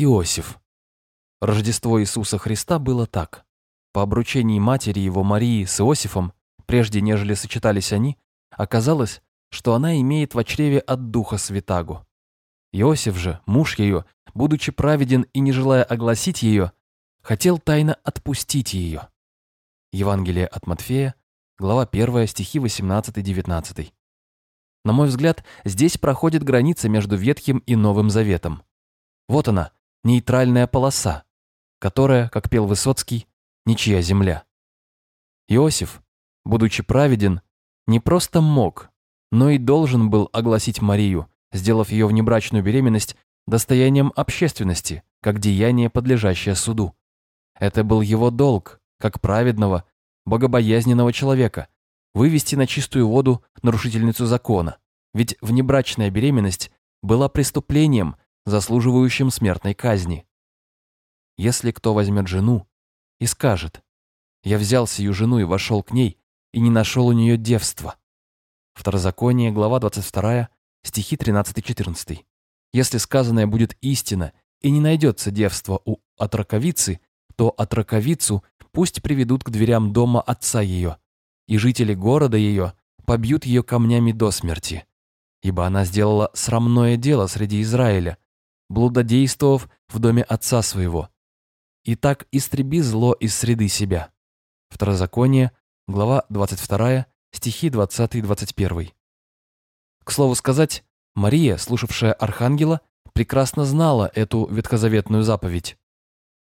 Иосиф. Рождество Иисуса Христа было так. По обручении матери его Марии с Иосифом, прежде нежели сочетались они, оказалось, что она имеет в чреве от Духа Святаго. Иосиф же, муж ее, будучи праведен и не желая огласить ее, хотел тайно отпустить ее. Евангелие от Матфея, глава 1, стихи 18-19. На мой взгляд, здесь проходит граница между Ветхим и Новым Заветом. Вот она, нейтральная полоса, которая, как пел Высоцкий, ничья земля. Иосиф, будучи праведен, не просто мог, но и должен был огласить Марию, сделав ее внебрачную беременность достоянием общественности, как деяние, подлежащее суду. Это был его долг, как праведного, богобоязненного человека, вывести на чистую воду нарушительницу закона, ведь внебрачная беременность была преступлением, заслуживающим смертной казни. Если кто возьмет жену и скажет, «Я взял сию жену и вошел к ней, и не нашел у нее девства». Второзаконие, глава 22, стихи 13-14. Если сказанное будет истина и не найдется девства у отраковицы, то отраковицу пусть приведут к дверям дома отца ее, и жители города ее побьют ее камнями до смерти. Ибо она сделала срамное дело среди Израиля, блудодействовав в доме отца своего. И так истреби зло из среды себя. Второзаконие, глава 22, стихи 20-21. К слову сказать, Мария, слушавшая Архангела, прекрасно знала эту ветхозаветную заповедь.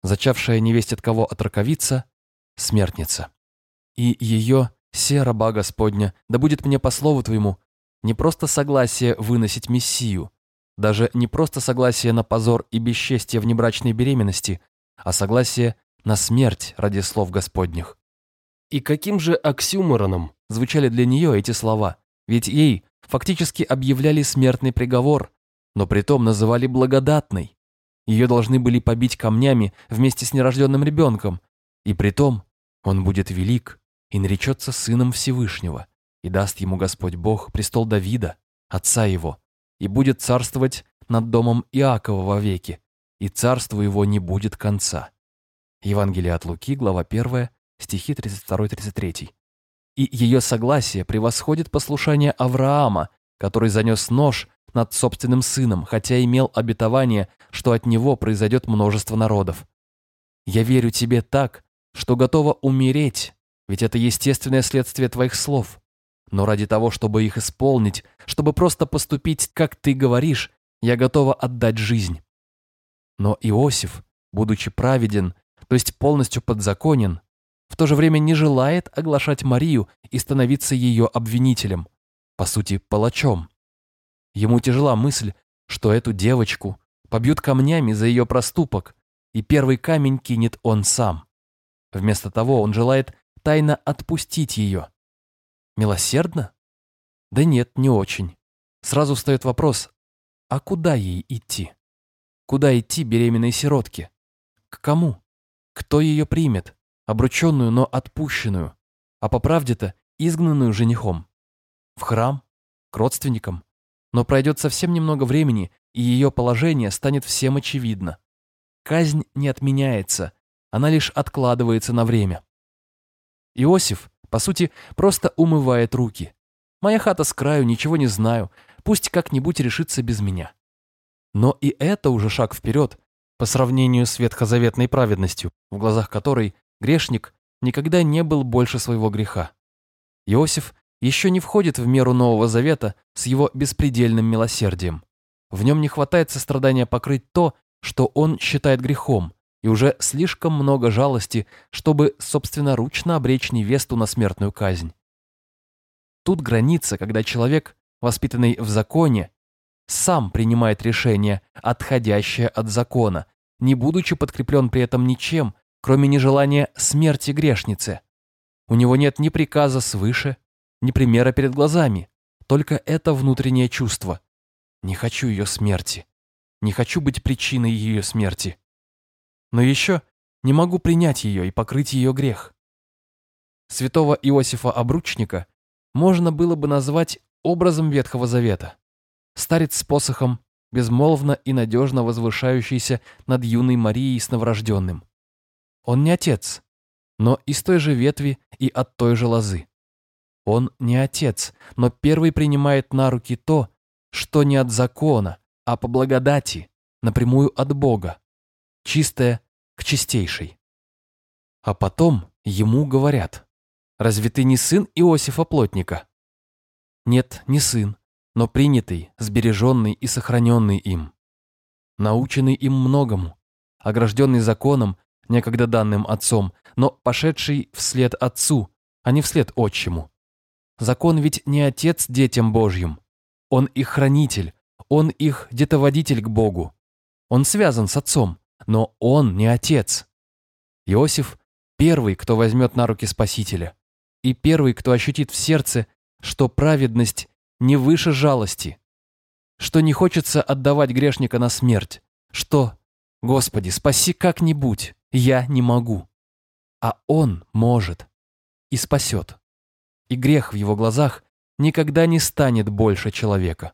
Зачавшая невесть от кого отраковица – смертница. И ее «Се, раба Господня, да будет мне по слову Твоему» не просто согласие выносить Мессию, даже не просто согласие на позор и бесчестие внебрачной беременности, а согласие на смерть ради слов Господних. И каким же оксюмороном звучали для нее эти слова, ведь ей фактически объявляли смертный приговор, но притом называли благодатной. Ее должны были побить камнями вместе с нерожденным ребенком, и притом он будет велик, и наречется сыном Всевышнего, и даст ему Господь Бог престол Давида, отца его, и будет царствовать над домом Иакова вовеки, и царству его не будет конца». Евангелие от Луки, глава 1, стихи 32-33. И ее согласие превосходит послушание Авраама, который занес нож над собственным сыном, хотя имел обетование, что от него произойдет множество народов. «Я верю тебе так, что готова умереть ведь это естественное следствие твоих слов. Но ради того, чтобы их исполнить, чтобы просто поступить, как ты говоришь, я готова отдать жизнь. Но Иосиф, будучи праведен, то есть полностью подзаконен, в то же время не желает оглашать Марию и становиться ее обвинителем, по сути, палачом. Ему тяжела мысль, что эту девочку побьют камнями за ее проступок, и первый камень кинет он сам. Вместо того он желает тайно отпустить ее. Милосердно? Да нет, не очень. Сразу встает вопрос, а куда ей идти? Куда идти беременной сиротке? К кому? Кто ее примет? Обрученную, но отпущенную. А по правде-то изгнанную женихом. В храм? К родственникам? Но пройдет совсем немного времени, и ее положение станет всем очевидно. Казнь не отменяется, она лишь откладывается на время. Иосиф, по сути, просто умывает руки. Моя хата с краю, ничего не знаю, пусть как-нибудь решится без меня. Но и это уже шаг вперед по сравнению с ветхозаветной праведностью, в глазах которой грешник никогда не был больше своего греха. Иосиф еще не входит в меру Нового Завета с его беспредельным милосердием. В нем не хватает сострадания покрыть то, что он считает грехом, и уже слишком много жалости, чтобы собственноручно обречь невесту на смертную казнь. Тут граница, когда человек, воспитанный в законе, сам принимает решение, отходящее от закона, не будучи подкреплен при этом ничем, кроме нежелания смерти грешницы. У него нет ни приказа свыше, ни примера перед глазами, только это внутреннее чувство. Не хочу ее смерти. Не хочу быть причиной ее смерти но еще не могу принять ее и покрыть ее грех. Святого Иосифа Обручника можно было бы назвать образом Ветхого Завета. Старец с посохом, безмолвно и надежно возвышающийся над юной Марией с новорожденным. Он не отец, но из той же ветви и от той же лозы. Он не отец, но первый принимает на руки то, что не от закона, а по благодати, напрямую от Бога, чистое к чистейшей. А потом ему говорят, «Разве ты не сын Иосифа Плотника?» Нет, не сын, но принятый, сбереженный и сохраненный им. Наученный им многому, огражденный законом, некогда данным отцом, но пошедший вслед отцу, а не вслед отчиму. Закон ведь не отец детям Божьим. Он их хранитель, он их детоводитель к Богу. Он связан с отцом, но он не отец. Иосиф – первый, кто возьмет на руки Спасителя, и первый, кто ощутит в сердце, что праведность не выше жалости, что не хочется отдавать грешника на смерть, что «Господи, спаси как-нибудь, я не могу». А Он может и спасет и грех в его глазах никогда не станет больше человека.